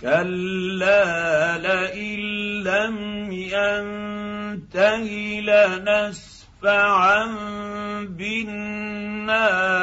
كلا لئن لم ينته لنسفعا بالناصيه